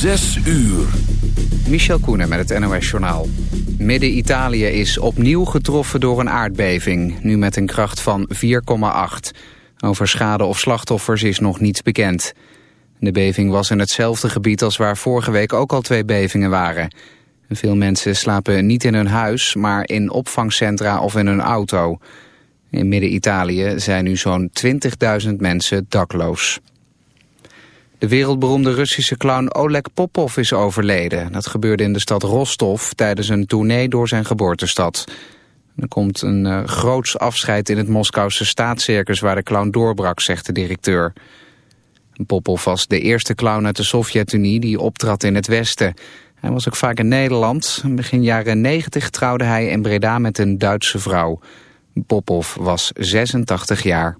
Zes uur. Michel Koenen met het NOS-journaal. Midden-Italië is opnieuw getroffen door een aardbeving, nu met een kracht van 4,8. Over schade of slachtoffers is nog niets bekend. De beving was in hetzelfde gebied als waar vorige week ook al twee bevingen waren. Veel mensen slapen niet in hun huis, maar in opvangcentra of in hun auto. In Midden-Italië zijn nu zo'n 20.000 mensen dakloos. De wereldberoemde Russische clown Oleg Popov is overleden. Dat gebeurde in de stad Rostov tijdens een tournee door zijn geboortestad. Er komt een uh, groots afscheid in het Moskouse staatscircus waar de clown doorbrak, zegt de directeur. Popov was de eerste clown uit de Sovjet-Unie die optrad in het Westen. Hij was ook vaak in Nederland. Begin jaren 90 trouwde hij in Breda met een Duitse vrouw. Popov was 86 jaar.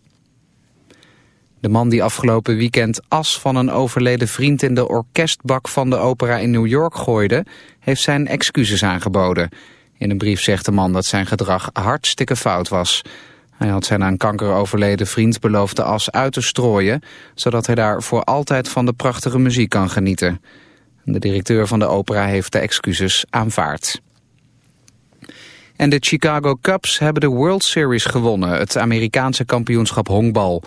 De man die afgelopen weekend as van een overleden vriend in de orkestbak van de opera in New York gooide, heeft zijn excuses aangeboden. In een brief zegt de man dat zijn gedrag hartstikke fout was. Hij had zijn aan kanker overleden vriend beloofd de as uit te strooien, zodat hij daar voor altijd van de prachtige muziek kan genieten. De directeur van de opera heeft de excuses aanvaard. En de Chicago Cubs hebben de World Series gewonnen, het Amerikaanse kampioenschap honkbal.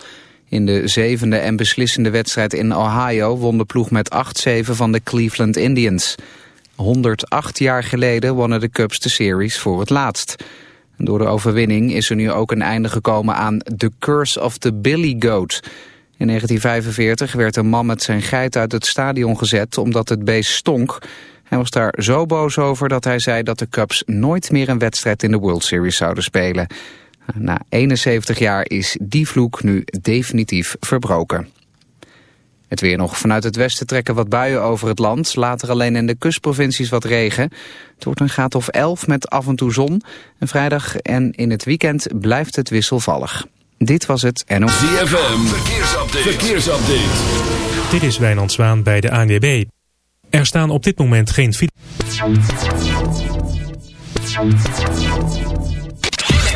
In de zevende en beslissende wedstrijd in Ohio won de ploeg met 8-7 van de Cleveland Indians. 108 jaar geleden wonnen de Cubs de series voor het laatst. Door de overwinning is er nu ook een einde gekomen aan The Curse of the Billy Goat. In 1945 werd een man met zijn geit uit het stadion gezet omdat het beest stonk. Hij was daar zo boos over dat hij zei dat de Cubs nooit meer een wedstrijd in de World Series zouden spelen. Na 71 jaar is die vloek nu definitief verbroken. Het weer nog. Vanuit het westen trekken wat buien over het land. Later alleen in de kustprovincies wat regen. Het wordt een graad of 11 met af en toe zon. En vrijdag en in het weekend blijft het wisselvallig. Dit was het NO. ZFM. Verkeersupdate. Verkeersupdate. Dit is Wijnand Zwaan bij de ANWB. Er staan op dit moment geen fiets.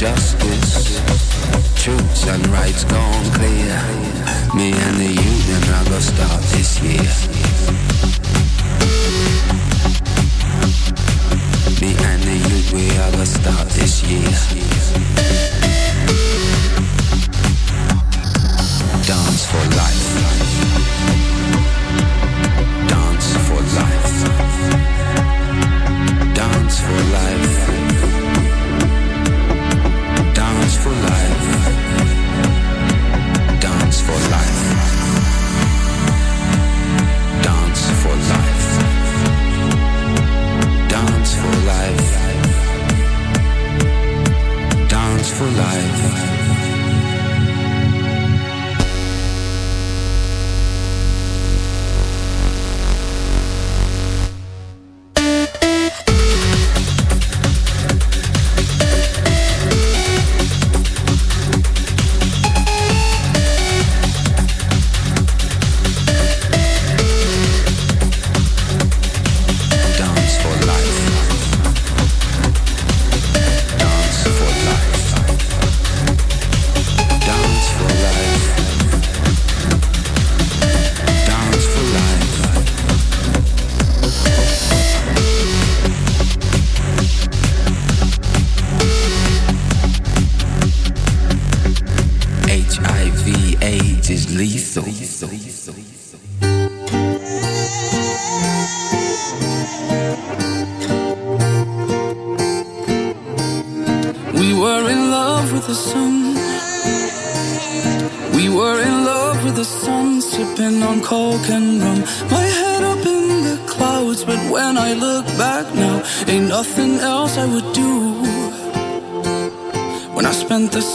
Justice, truths and rights gone clear. Me and the union are gonna start this year. Me and the youth, we are gonna start this year. Dance for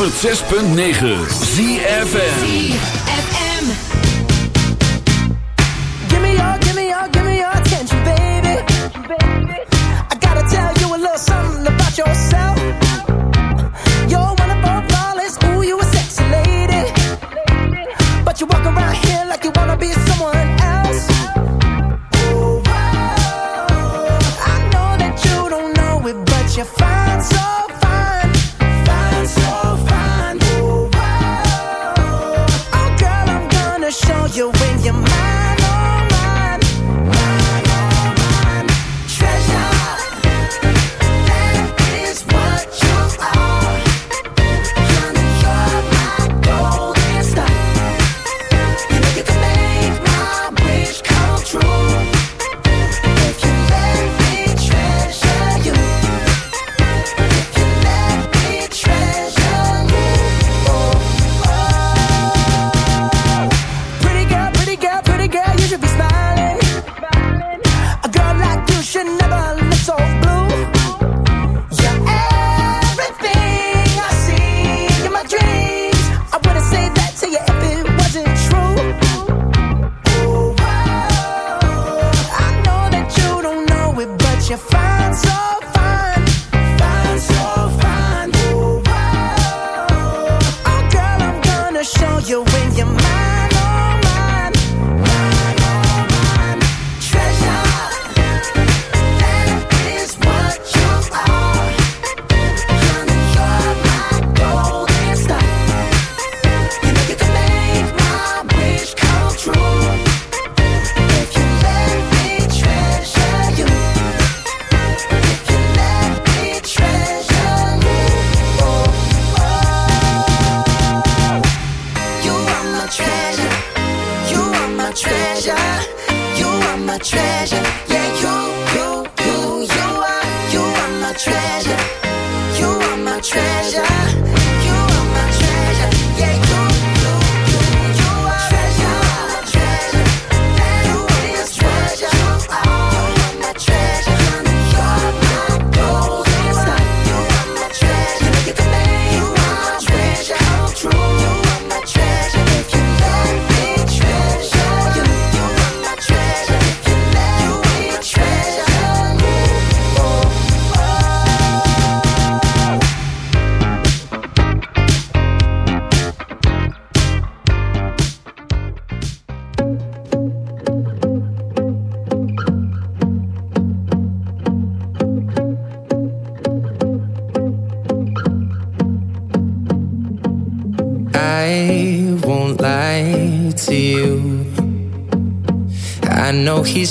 106.9 ZFN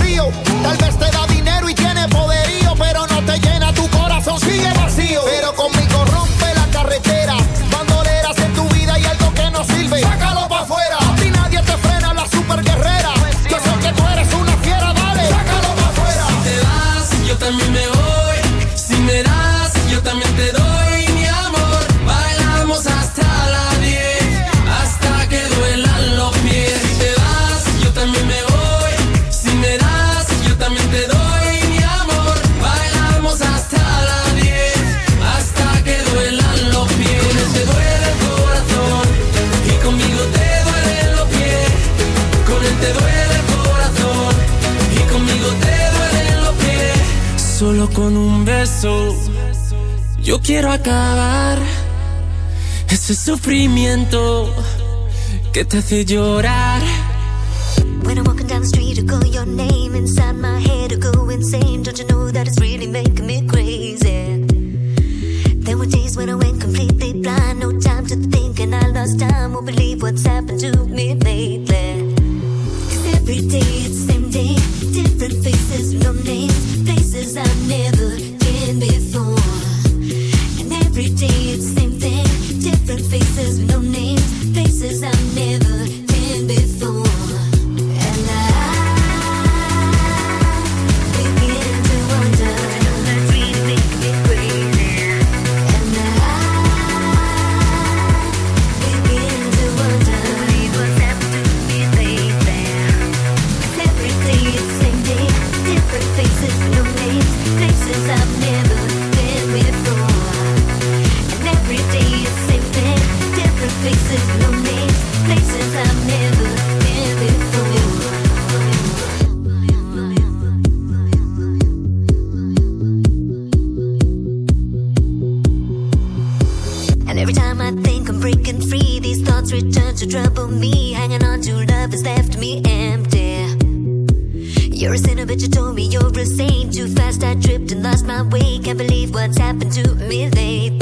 un tal vez con un beso. Yo quiero acabar ese sufrimiento que te hace llorar. When I'm walking down the street, I call your name inside my head, I go insane. Don't you know that it's really making me crazy? There were days when I went completely blind, no time to think, and I lost time. Won't believe what's happened to me lately. trouble me. Hanging on to love has left me empty. You're a sinner, but you told me you're a saint. Too fast, I tripped and lost my way. Can't believe what's happened to me lately.